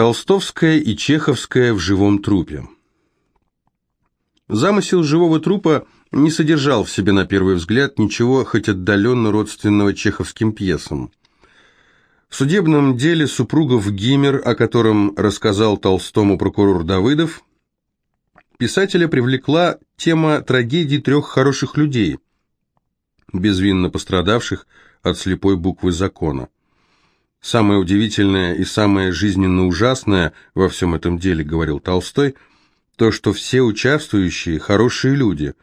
Толстовская и Чеховская в живом трупе. Замысел живого трупа не содержал в себе на первый взгляд ничего хоть отдаленно родственного чеховским пьесам. В судебном деле супругов Гиммер, о котором рассказал Толстому прокурор Давыдов, писателя привлекла тема трагедии трех хороших людей, безвинно пострадавших от слепой буквы закона. Самое удивительное и самое жизненно ужасное во всем этом деле, говорил Толстой, то, что все участвующие хорошие люди,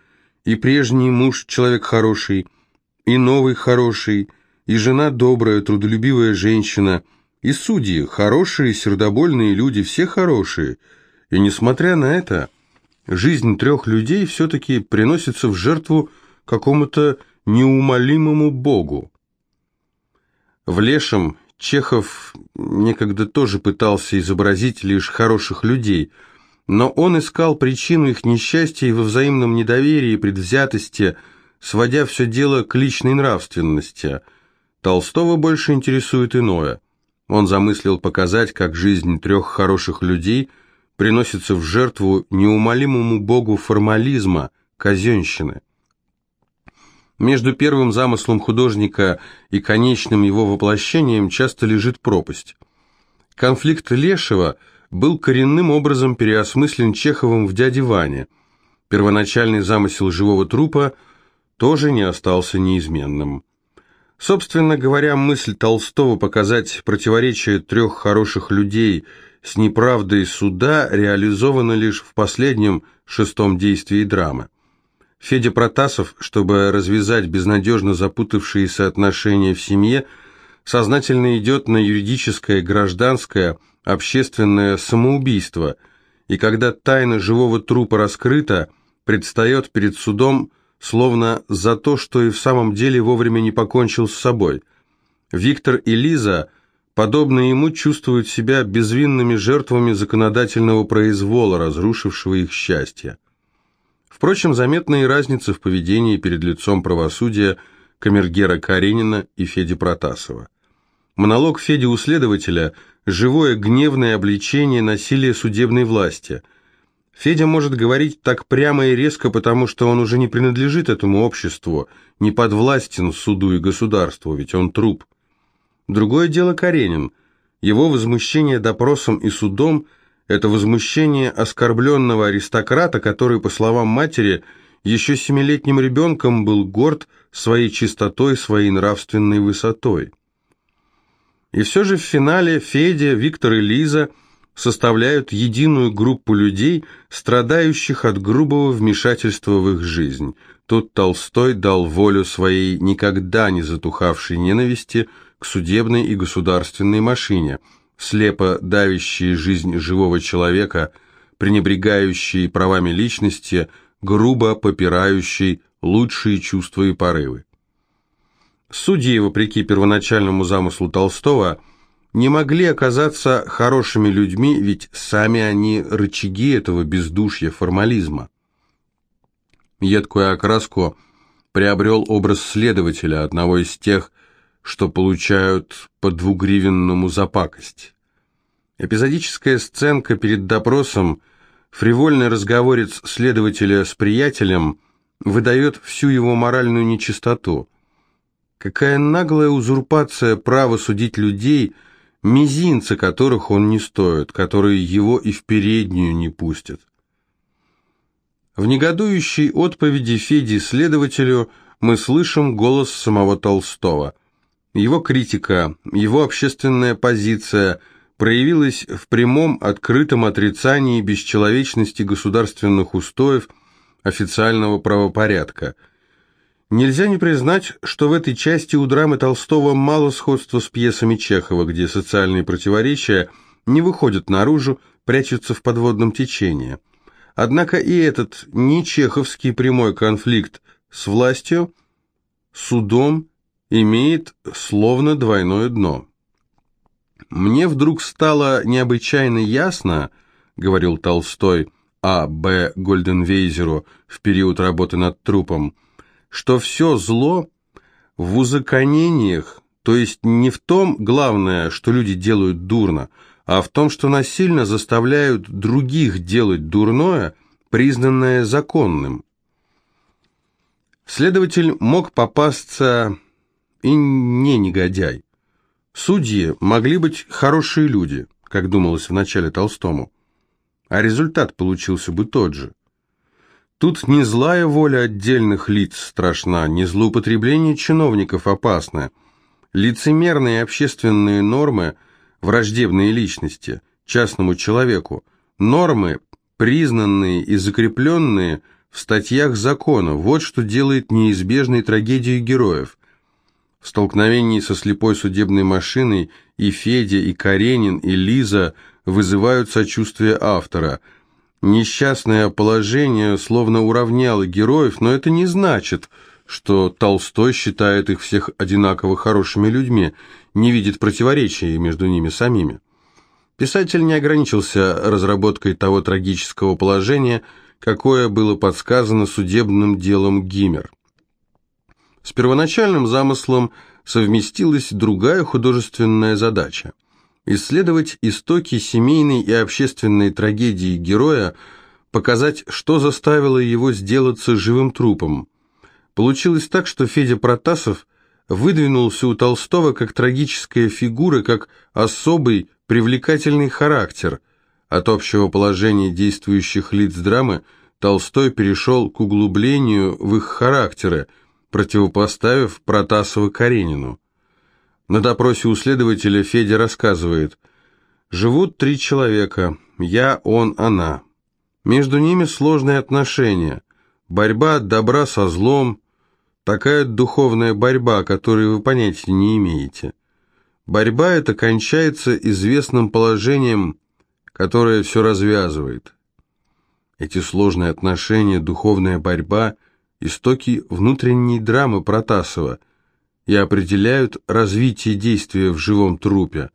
и прежний муж человек хороший, и новый хороший, и жена добрая, трудолюбивая женщина, и судьи хорошие, сердобольные люди, все хорошие. И несмотря на это, жизнь трех людей все-таки приносится в жертву какому-то неумолимому Богу. В Лешем Чехов некогда тоже пытался изобразить лишь хороших людей, но он искал причину их несчастья во взаимном недоверии и предвзятости, сводя все дело к личной нравственности. Толстого больше интересует иное. Он замыслил показать, как жизнь трех хороших людей приносится в жертву неумолимому богу формализма, казенщины. Между первым замыслом художника и конечным его воплощением часто лежит пропасть. Конфликт Лешева был коренным образом переосмыслен Чеховым в «Дяде Ване». Первоначальный замысел живого трупа тоже не остался неизменным. Собственно говоря, мысль Толстого показать противоречие трех хороших людей с неправдой суда реализована лишь в последнем шестом действии драмы. Федя Протасов, чтобы развязать безнадежно запутавшиеся отношения в семье, сознательно идет на юридическое, гражданское, общественное самоубийство, и когда тайна живого трупа раскрыта, предстает перед судом словно за то, что и в самом деле вовремя не покончил с собой. Виктор и Лиза, подобно ему, чувствуют себя безвинными жертвами законодательного произвола, разрушившего их счастье. Впрочем, заметна и разница в поведении перед лицом правосудия камергера Каренина и Феди Протасова. Монолог Феди у следователя – живое гневное обличение насилия судебной власти. Федя может говорить так прямо и резко, потому что он уже не принадлежит этому обществу, не подвластен суду и государству, ведь он труп. Другое дело Каренин. Его возмущение допросом и судом – это возмущение оскорбленного аристократа, который, по словам матери, еще семилетним ребенком был горд своей чистотой, своей нравственной высотой. И все же в финале Федя, Виктор и Лиза составляют единую группу людей, страдающих от грубого вмешательства в их жизнь. Тут Толстой дал волю своей никогда не затухавшей ненависти к судебной и государственной машине – слепо давящие жизнь живого человека, пренебрегающие правами личности, грубо попирающие лучшие чувства и порывы. Судьи, вопреки первоначальному замыслу Толстого, не могли оказаться хорошими людьми, ведь сами они рычаги этого бездушья формализма. Едкую окраску приобрел образ следователя, одного из тех, что получают по двугривенному за пакость. Эпизодическая сценка перед допросом, фривольный разговорец следователя с приятелем выдает всю его моральную нечистоту. Какая наглая узурпация права судить людей, мизинца которых он не стоит, которые его и в переднюю не пустят. В негодующей отповеди Феди следователю мы слышим голос самого Толстого – его критика, его общественная позиция проявилась в прямом открытом отрицании бесчеловечности государственных устоев официального правопорядка. Нельзя не признать, что в этой части у драмы Толстого мало сходства с пьесами Чехова, где социальные противоречия не выходят наружу, прячутся в подводном течении. Однако и этот не чеховский прямой конфликт с властью, судом имеет словно двойное дно. «Мне вдруг стало необычайно ясно, — говорил Толстой А. Б. Гольденвейзеру в период работы над трупом, — что все зло в узаконениях, то есть не в том, главное, что люди делают дурно, а в том, что насильно заставляют других делать дурное, признанное законным. Следователь мог попасться и не негодяй. Судьи могли быть хорошие люди, как думалось в начале Толстому, а результат получился бы тот же. Тут не злая воля отдельных лиц страшна, не злоупотребление чиновников опасно. Лицемерные общественные нормы, враждебные личности, частному человеку, нормы, признанные и закрепленные в статьях закона, вот что делает неизбежной трагедию героев. Столкновении со слепой судебной машиной и Федя, и Каренин, и Лиза вызывают сочувствие автора – Несчастное положение словно уравняло героев, но это не значит, что Толстой считает их всех одинаково хорошими людьми, не видит противоречий между ними самими. Писатель не ограничился разработкой того трагического положения, какое было подсказано судебным делом Гиммер. С первоначальным замыслом совместилась другая художественная задача – исследовать истоки семейной и общественной трагедии героя, показать, что заставило его сделаться живым трупом. Получилось так, что Федя Протасов выдвинулся у Толстого как трагическая фигура, как особый привлекательный характер. От общего положения действующих лиц драмы Толстой перешел к углублению в их характеры, противопоставив Протасова Каренину. На допросе у следователя Федя рассказывает. «Живут три человека. Я, он, она. Между ними сложные отношения. Борьба добра со злом. Такая духовная борьба, которой вы понятия не имеете. Борьба эта кончается известным положением, которое все развязывает. Эти сложные отношения, духовная борьба – истоки внутренней драмы Протасова – и определяют развитие действия в живом трупе,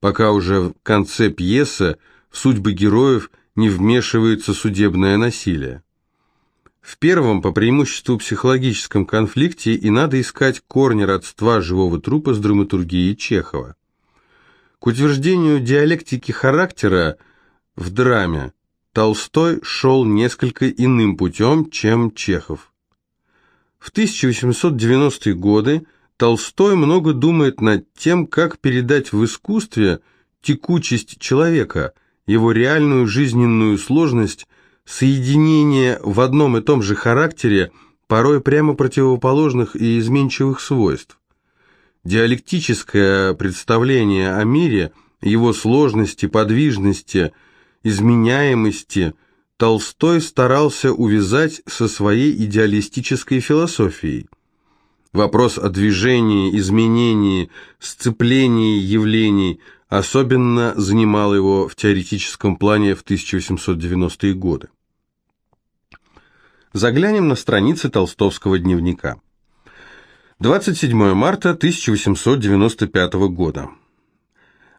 пока уже в конце пьесы в судьбы героев не вмешивается судебное насилие. В первом, по преимуществу психологическом конфликте, и надо искать корни родства живого трупа с драматургией Чехова. К утверждению диалектики характера в драме Толстой шел несколько иным путем, чем Чехов. В 1890-е годы Толстой много думает над тем, как передать в искусстве текучесть человека, его реальную жизненную сложность, соединение в одном и том же характере порой прямо противоположных и изменчивых свойств. Диалектическое представление о мире, его сложности, подвижности, изменяемости Толстой старался увязать со своей идеалистической философией. Вопрос о движении, изменении, сцеплении явлений особенно занимал его в теоретическом плане в 1890-е годы. Заглянем на страницы толстовского дневника. 27 марта 1895 года.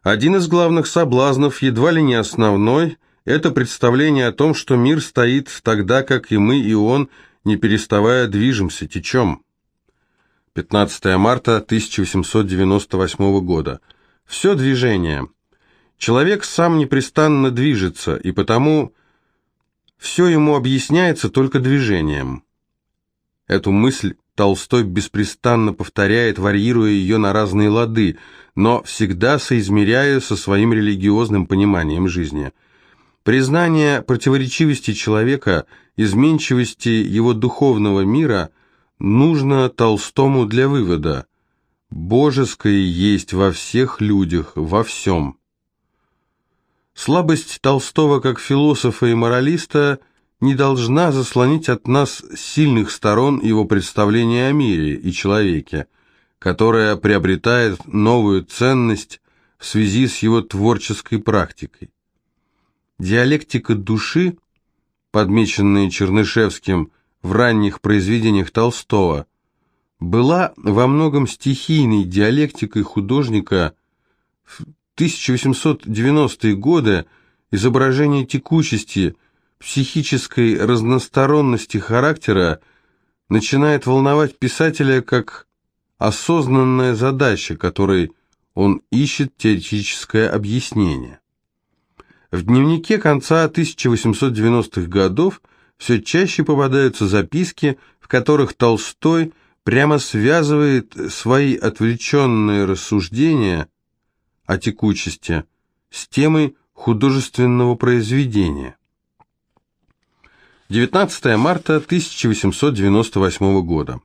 Один из главных соблазнов, едва ли не основной, это представление о том, что мир стоит тогда, как и мы, и он, не переставая движемся, течем. 15 марта 1898 года. Все движение. Человек сам непрестанно движется, и потому все ему объясняется только движением. Эту мысль Толстой беспрестанно повторяет, варьируя ее на разные лады, но всегда соизмеряя со своим религиозным пониманием жизни. Признание противоречивости человека, изменчивости его духовного мира – нужно Толстому для вывода. Божеское есть во всех людях, во всем. Слабость Толстого как философа и моралиста не должна заслонить от нас сильных сторон его представления о мире и человеке, которая приобретает новую ценность в связи с его творческой практикой. Диалектика души, подмеченная Чернышевским в ранних произведениях Толстого, была во многом стихийной диалектикой художника в 1890-е годы изображение текучести, психической разносторонности характера начинает волновать писателя как осознанная задача, которой он ищет теоретическое объяснение. В дневнике конца 1890-х годов все чаще попадаются записки, в которых Толстой прямо связывает свои отвлеченные рассуждения о текучести с темой художественного произведения. 19 марта 1898 года.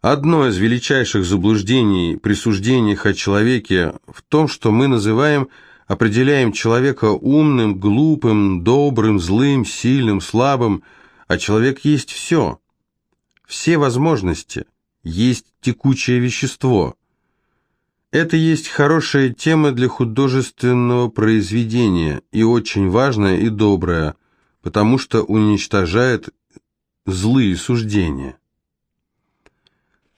Одно из величайших заблуждений при суждениях о человеке в том, что мы называем, определяем человека умным, глупым, добрым, злым, сильным, слабым, а человек есть все. Все возможности, есть текучее вещество. Это есть хорошая тема для художественного произведения и очень важная и добрая, потому что уничтожает злые суждения.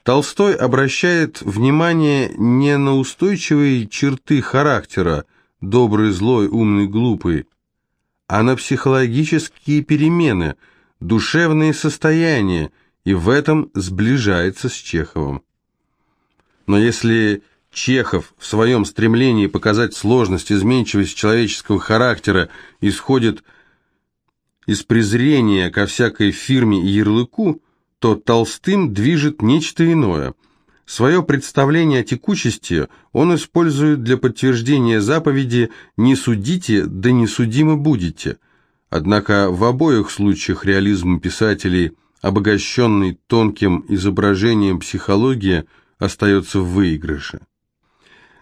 Толстой обращает внимание не на устойчивые черты характера, добрый, злой, умный, глупый, а на психологические перемены, душевные состояния, и в этом сближается с Чеховым. Но если Чехов в своем стремлении показать сложность, изменчивость человеческого характера исходит из презрения ко всякой фирме и ярлыку, то Толстым движет нечто иное. Свое представление о текучести он использует для подтверждения заповеди «не судите, да не судимы будете». Однако в обоих случаях реализм писателей, обогащенный тонким изображением психологии, остается в выигрыше.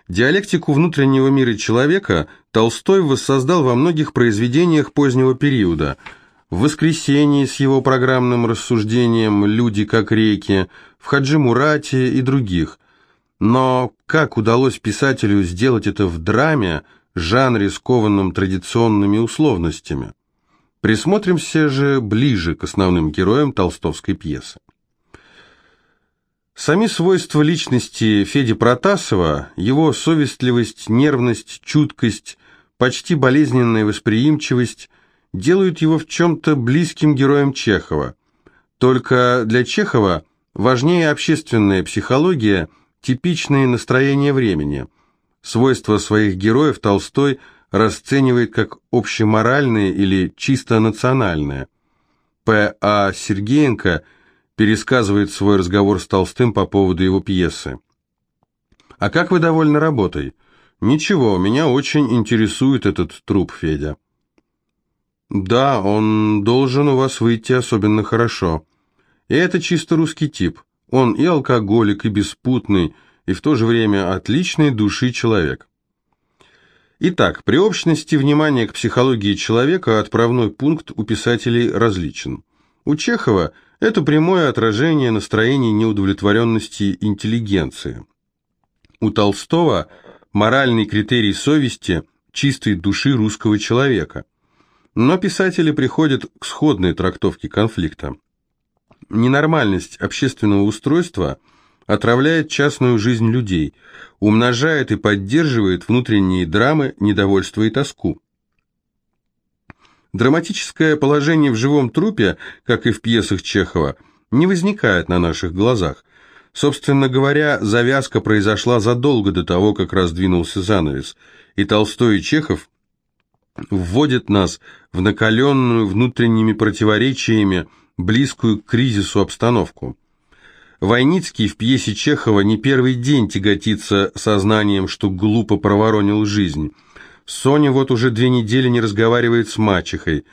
Диалектику внутреннего мира человека Толстой воссоздал во многих произведениях позднего периода – в «Воскресенье» с его программным рассуждением «Люди как реки», в «Хаджи Мурате» и других. Но как удалось писателю сделать это в драме, жанре, скованном традиционными условностями? Присмотримся же ближе к основным героям толстовской пьесы. Сами свойства личности Феди Протасова, его совестливость, нервность, чуткость, почти болезненная восприимчивость – делают его в чем-то близким героем Чехова. Только для Чехова важнее общественная психология, типичные настроения времени. Свойства своих героев Толстой расценивает как общеморальные или чисто национальные. П. А. Сергеенко пересказывает свой разговор с Толстым по поводу его пьесы. «А как вы довольны работой?» «Ничего, меня очень интересует этот труп, Федя». Да, он должен у вас выйти особенно хорошо. И это чисто русский тип. Он и алкоголик, и беспутный, и в то же время отличной души человек. Итак, при общности внимания к психологии человека отправной пункт у писателей различен. У Чехова это прямое отражение настроений неудовлетворенности интеллигенции. У Толстого моральный критерий совести чистой души русского человека – но писатели приходят к сходной трактовке конфликта. Ненормальность общественного устройства отравляет частную жизнь людей, умножает и поддерживает внутренние драмы, недовольство и тоску. Драматическое положение в живом трупе, как и в пьесах Чехова, не возникает на наших глазах. Собственно говоря, завязка произошла задолго до того, как раздвинулся занавес, и Толстой и Чехов вводит нас в накаленную внутренними противоречиями, близкую к кризису обстановку. Войницкий в пьесе Чехова не первый день тяготится сознанием, что глупо проворонил жизнь. Соня вот уже две недели не разговаривает с мачехой.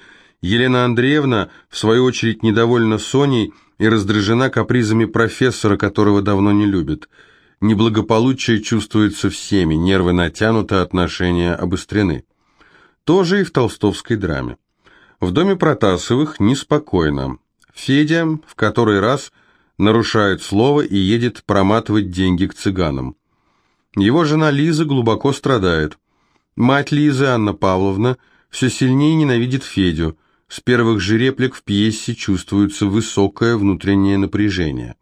Елена Андреевна, в свою очередь, недовольна Соней и раздражена капризами профессора, которого давно не любит. Неблагополучие чувствуется всеми, нервы натянуты, отношения обострены. Тоже и в толстовской драме. В доме Протасовых неспокойно. Федя в который раз нарушает слово и едет проматывать деньги к цыганам. Его жена Лиза глубоко страдает. Мать Лизы, Анна Павловна, все сильнее ненавидит Федю. С первых же реплик в пьесе чувствуется высокое внутреннее напряжение.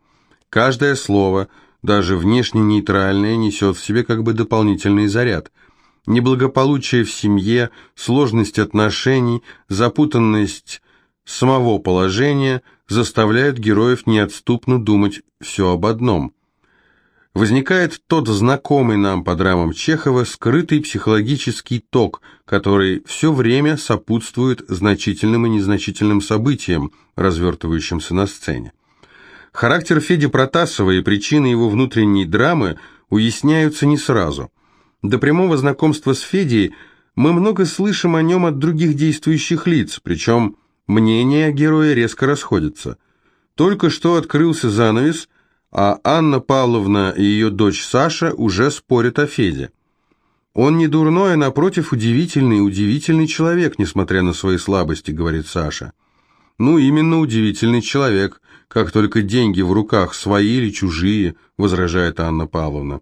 Каждое слово, даже внешне нейтральное, несет в себе как бы дополнительный заряд – Неблагополучие в семье, сложность отношений, запутанность самого положения заставляют героев неотступно думать все об одном. возникает тот знакомый нам по драмам Чехова скрытый психологический ток, который все время сопутствует значительным и незначительным событиям, развертывающимся на сцене. Характер Феди Протасова и причины его внутренней драмы уясняются не сразу. До прямого знакомства с Федей мы много слышим о нем от других действующих лиц, причем мнения о герое резко расходятся. Только что открылся занавес, а Анна Павловна и ее дочь Саша уже спорят о Феде. «Он не дурной, а напротив удивительный, удивительный человек, несмотря на свои слабости», — говорит Саша. «Ну, именно удивительный человек, как только деньги в руках, свои или чужие», — возражает Анна Павловна.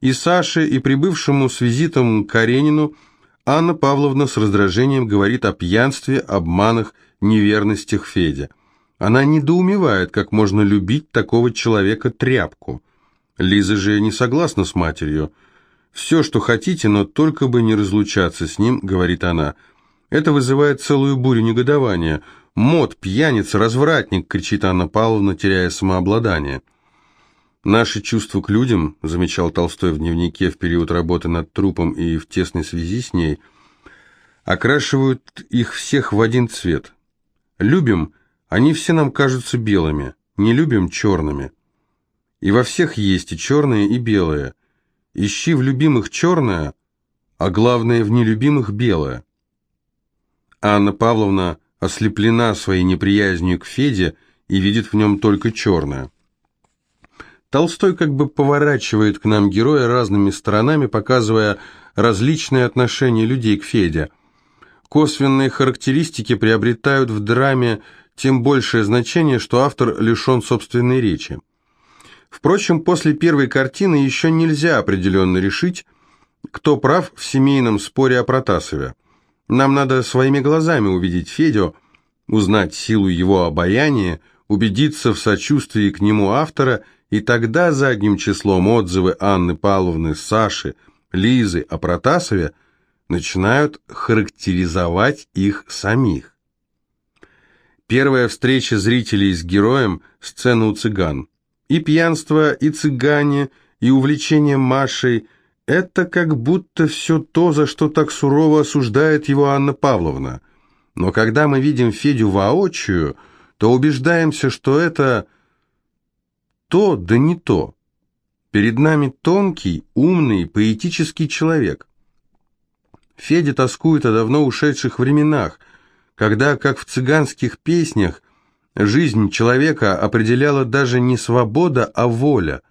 И Саше, и прибывшему с визитом Каренину Анна Павловна с раздражением говорит о пьянстве, обманах, неверностях Федя. Она недоумевает, как можно любить такого человека тряпку. Лиза же не согласна с матерью. «Все, что хотите, но только бы не разлучаться с ним», — говорит она. Это вызывает целую бурю негодования. «Мод, пьяница, развратник!» — кричит Анна Павловна, теряя самообладание. «Наши чувства к людям», — замечал Толстой в дневнике в период работы над трупом и в тесной связи с ней, окрашивают их всех в один цвет. Любим, они все нам кажутся белыми, не любим черными. И во всех есть и черное, и белое. Ищи в любимых черное, а главное в нелюбимых белое. Анна Павловна ослеплена своей неприязнью к Феде и видит в нем только черное. Толстой как бы поворачивает к нам героя разными сторонами, показывая различные отношения людей к Феде. Косвенные характеристики приобретают в драме тем большее значение, что автор лишен собственной речи. Впрочем, после первой картины еще нельзя определенно решить, кто прав в семейном споре о Протасове. Нам надо своими глазами увидеть Федю, узнать силу его обаяния, убедиться в сочувствии к нему автора, и тогда задним числом отзывы Анны Павловны, Саши, Лизы о Протасове начинают характеризовать их самих. Первая встреча зрителей с героем – сцена у цыган. И пьянство, и цыгане, и увлечение Машей – это как будто все то, за что так сурово осуждает его Анна Павловна. Но когда мы видим Федю воочию, то убеждаемся, что это то, да не то. Перед нами тонкий, умный, поэтический человек. Федя тоскует о давно ушедших временах, когда, как в цыганских песнях, жизнь человека определяла даже не свобода, а воля.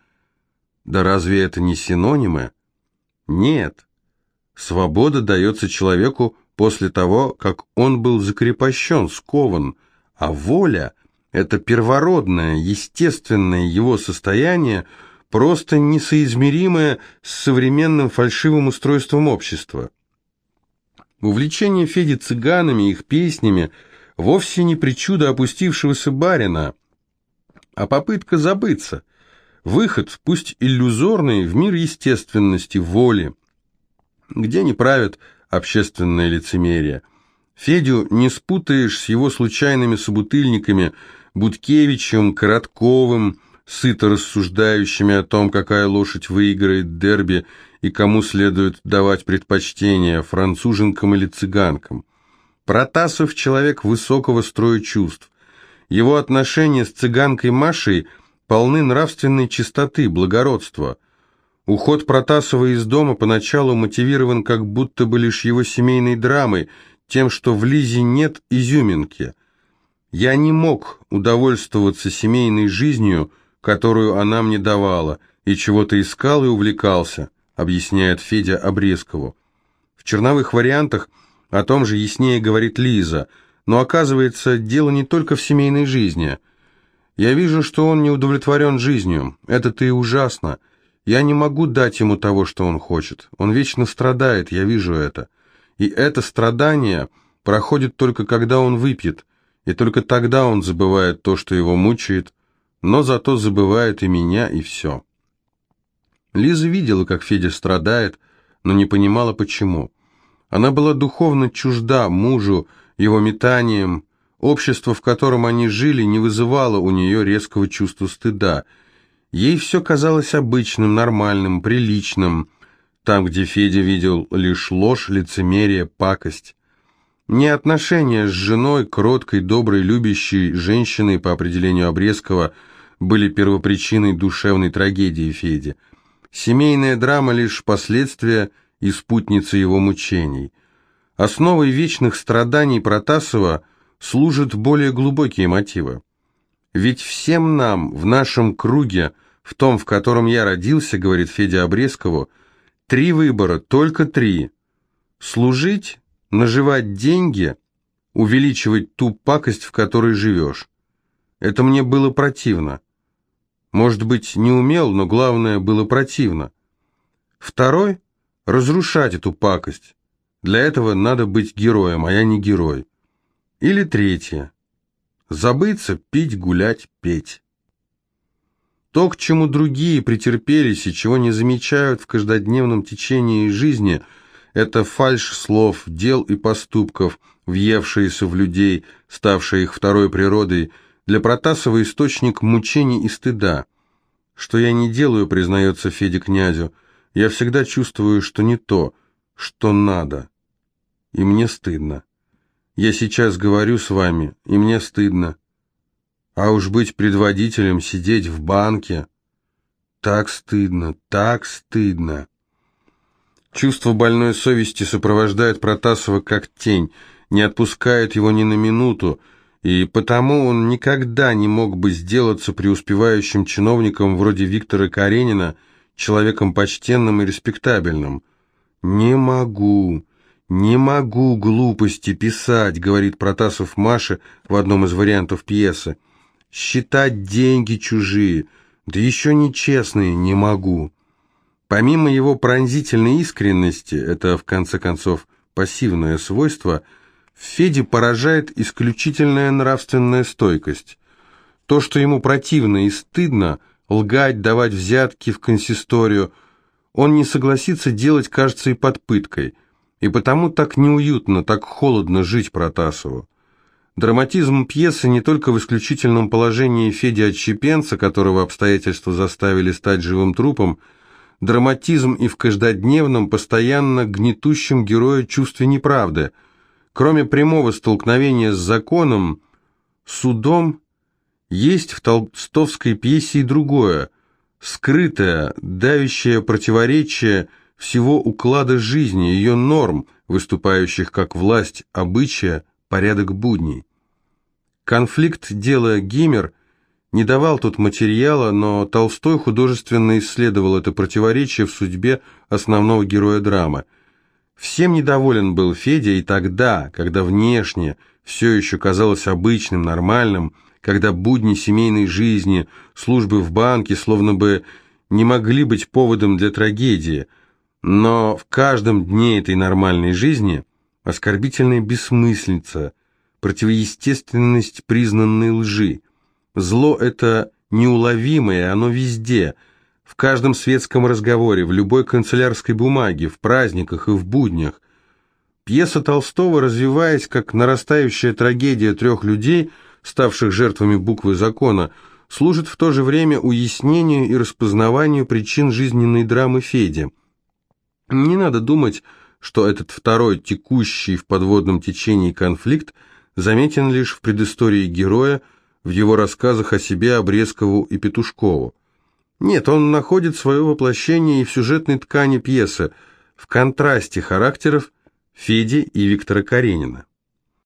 Да разве это не синонимы? Нет. Свобода дается человеку после того, как он был закрепощен, скован, а воля – это первородное, естественное его состояние, просто несоизмеримое с современным фальшивым устройством общества. Увлечение Феди цыганами, их песнями, вовсе не причуда опустившегося барина, а попытка забыться. Выход, пусть иллюзорный, в мир естественности, воли, где не правит общественное лицемерие. Федю не спутаешь с его случайными собутыльниками Будкевичем, Коротковым, сыто рассуждающими о том, какая лошадь выиграет дерби и кому следует давать предпочтение, француженкам или цыганкам. Протасов – человек высокого строя чувств. Его отношения с цыганкой Машей полны нравственной чистоты, благородства. Уход Протасова из дома поначалу мотивирован как будто бы лишь его семейной драмой, тем, что в Лизе нет изюминки. «Я не мог удовольствоваться семейной жизнью», которую она мне давала, и чего-то искал и увлекался, объясняет Федя Обрезкову. В черновых вариантах о том же яснее говорит Лиза, но оказывается, дело не только в семейной жизни. Я вижу, что он не удовлетворен жизнью, это-то и ужасно. Я не могу дать ему того, что он хочет. Он вечно страдает, я вижу это. И это страдание проходит только когда он выпьет, и только тогда он забывает то, что его мучает, но зато забывает и меня, и все. Лиза видела, как Федя страдает, но не понимала, почему. Она была духовно чужда мужу, его метанием, общество, в котором они жили, не вызывало у нее резкого чувства стыда. Ей все казалось обычным, нормальным, приличным, там, где Федя видел лишь ложь, лицемерие, пакость. Не отношения с женой, кроткой, доброй, любящей женщиной по определению Обрезкова были первопричиной душевной трагедии Феди. Семейная драма лишь последствия и спутница его мучений. Основой вечных страданий Протасова служат более глубокие мотивы. Ведь всем нам в нашем круге, в том, в котором я родился, говорит Федя Обрезкову, три выбора, только три. Служить наживать деньги, увеличивать ту пакость, в которой живешь. Это мне было противно. Может быть, не умел, но главное, было противно. Второй – разрушать эту пакость. Для этого надо быть героем, а я не герой. Или третье – забыться, пить, гулять, петь. То, к чему другие претерпелись и чего не замечают в каждодневном течении жизни – это фальшь слов, дел и поступков, въевшиеся в людей, ставшие их второй природой, для Протасова источник мучений и стыда. Что я не делаю, признается Федя князю, я всегда чувствую, что не то, что надо. И мне стыдно. Я сейчас говорю с вами, и мне стыдно. А уж быть предводителем, сидеть в банке... Так стыдно, так стыдно. Чувство больной совести сопровождает Протасова как тень, не отпускает его ни на минуту, и потому он никогда не мог бы сделаться преуспевающим чиновником вроде Виктора Каренина, человеком почтенным и респектабельным. «Не могу, не могу глупости писать», — говорит Протасов Маше в одном из вариантов пьесы. «Считать деньги чужие, да еще нечестные, не могу». Помимо его пронзительной искренности, это, в конце концов, пассивное свойство, в Феде поражает исключительная нравственная стойкость. То, что ему противно и стыдно, лгать, давать взятки в консисторию, он не согласится делать, кажется, и под пыткой, и потому так неуютно, так холодно жить Протасову. Драматизм пьесы не только в исключительном положении Феди Отщепенца, которого обстоятельства заставили стать живым трупом, драматизм и в каждодневном, постоянно гнетущем героя чувстве неправды. Кроме прямого столкновения с законом, судом, есть в толстовской пьесе и другое, скрытое, давящее противоречие всего уклада жизни, ее норм, выступающих как власть, обычая, порядок будней. Конфликт дела Гиммер не давал тут материала, но Толстой художественно исследовал это противоречие в судьбе основного героя драмы. Всем недоволен был Федя и тогда, когда внешне все еще казалось обычным, нормальным, когда будни семейной жизни, службы в банке словно бы не могли быть поводом для трагедии, но в каждом дне этой нормальной жизни оскорбительная бессмыслица, противоестественность признанной лжи, Зло это неуловимое, оно везде, в каждом светском разговоре, в любой канцелярской бумаге, в праздниках и в буднях. Пьеса Толстого, развиваясь как нарастающая трагедия трех людей, ставших жертвами буквы закона, служит в то же время уяснению и распознаванию причин жизненной драмы Феди. Не надо думать, что этот второй текущий в подводном течении конфликт заметен лишь в предыстории героя, в его рассказах о себе Обрезкову и Петушкову. Нет, он находит свое воплощение и в сюжетной ткани пьесы, в контрасте характеров Феди и Виктора Каренина.